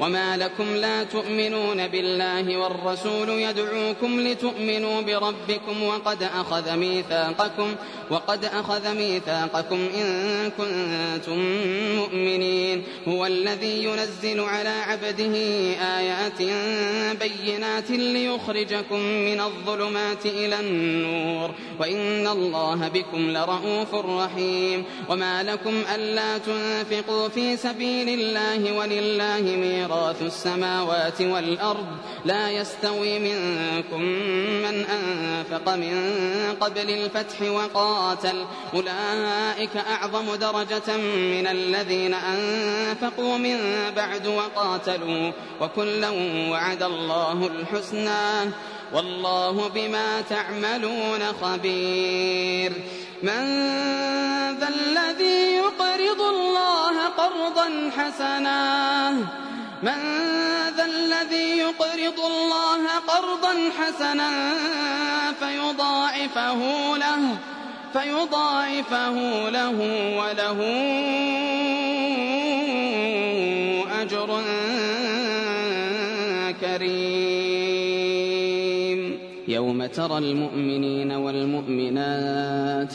وما لكم لا تؤمنون بالله والرسول يدعوكم لتؤمنوا بربكم وقد أخذ ميثاقكم وقد أخذ ميثاقكم إن كنتم مؤمنين هو الذي ينزل على عبده آيات بينات ليخرجكم من الظلمات إلى النور وإن الله بكم لرؤوف رحيم وما لكم ألا تنفقوا في سبيل الله ولله ميراث السماوات والأرض لا يستوي منكم من أنفق من قبل الفتح وقاتل. أولئك أعظم درجة من الذين أنفقوا من بعد وقاتلوا. وكلا وعد الله الحسنى. والله بما تعملون خبير. من ذا الذي يقرض الله قرضا حسنا من ذا الذي يقرض الله قرضا حسنا فيضاعفه له فيضاعفه له وله أجر كريم. يوم ترى المؤمنين والمؤمنات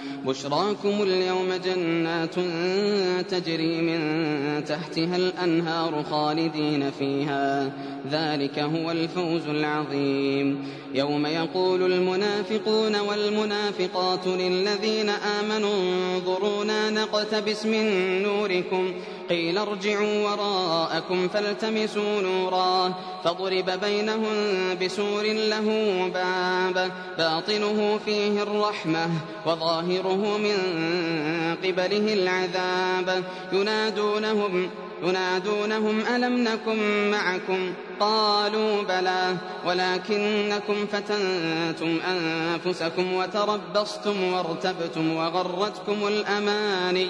بشراكم اليوم جنات تجري من تحتها الأنهار خالدين فيها. ذلك هو الفوز العظيم. يوم يقول المنافقون والمنافقات للذين آمنوا انظرونا نقتبس من نوركم. قيل ارجعوا وراءكم فالتمسوا نورا. فضرب بينهم بسور له باب. باطنه فيه الرحمة وظاهره من قبله العذاب. ينادونهم ينادونهم ألم نكن معكم؟ قالوا بلى ولكنكم فتنتم أنفسكم وتربصتم وارتبتم وغرتكم الأماني.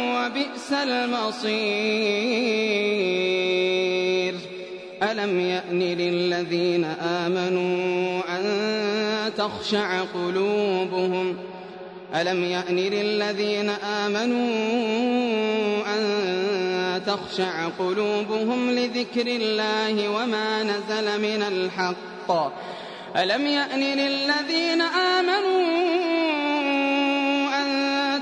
وبئس المصير. ألم يأن للذين آمنوا أن تخشع قلوبهم؟ ألم يأن للذين آمنوا أن تخشع قلوبهم لذكر الله وما نزل من الحق؟ ألم يأن للذين آمنوا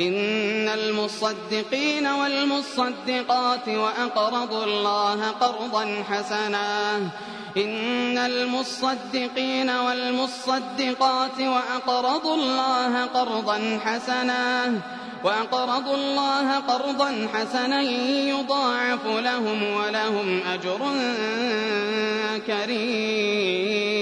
إن المصدقين والمصدقات وأقرضوا الله قرضا حسنا. إن المصدقين والمصدقات وأقرضوا الله قرضا حسنا. وأقرضوا الله قرضا حسنا يضاعف لهم ولهم أجر كريم.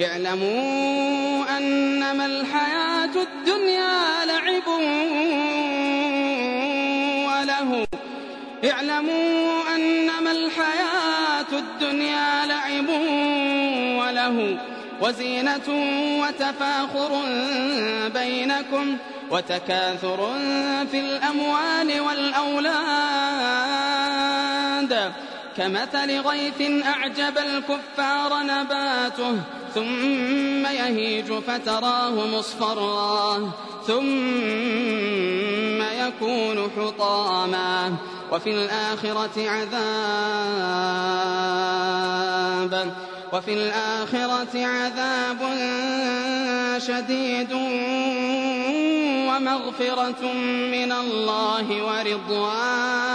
اعلموا أنما الحياة الدنيا لعب وله. اعلموا أنما الحياة الدنيا لعب وله. وزينة وتفاخر بينكم وتكاثر في الأموال والأولاد. كمثل غيث أعجب الكفار نباته ثم يهيج فتراه مصفرا ثم يكون حطاما. وفي الآخرة عذاب وفي الآخرة عذاب شديد ومغفرة من الله ورضوان.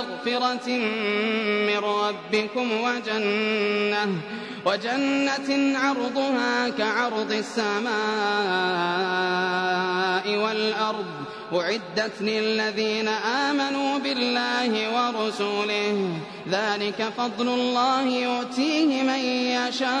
مغفرة من ربكم وجنة وجنة عرضها كعرض السماء والأرض. أعدت للذين آمنوا بالله ورسوله ذلك فضل الله يؤتيه من يشاء.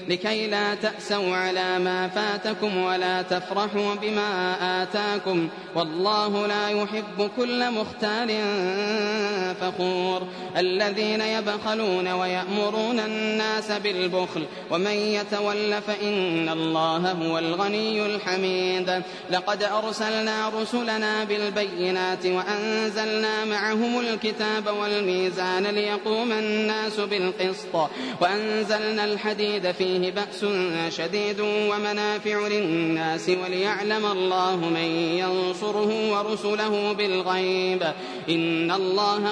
لكي لا تأسوا على ما فاتكم ولا تفرحوا بما آتاكم. والله لا يحب كل مختال فخور الذين يبخلون ويأمرون الناس بالبخل ومن يتول فإن الله هو الغني الحميد لقد أرسلنا رسلنا بالبينات وأنزلنا معهم الكتاب والميزان ليقوم الناس بالقسط وأنزلنا الحديد فيه بأس شديد ومنافع للناس وليعلم الله من ينصره ورسله بالغيب إن الله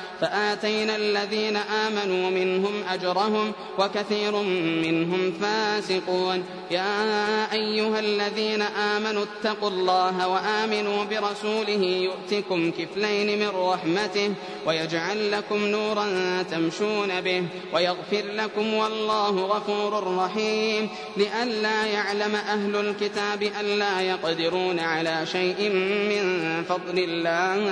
فآتينا الذين آمنوا منهم أجرهم وكثير منهم فاسقون. يا أيها الذين آمنوا اتقوا الله وآمنوا برسوله يؤتكم كفلين من رحمته ويجعل لكم نورا تمشون به ويغفر لكم والله غفور رحيم. لئلا يعلم أهل الكتاب ألا يقدرون على شيء من فضل الله.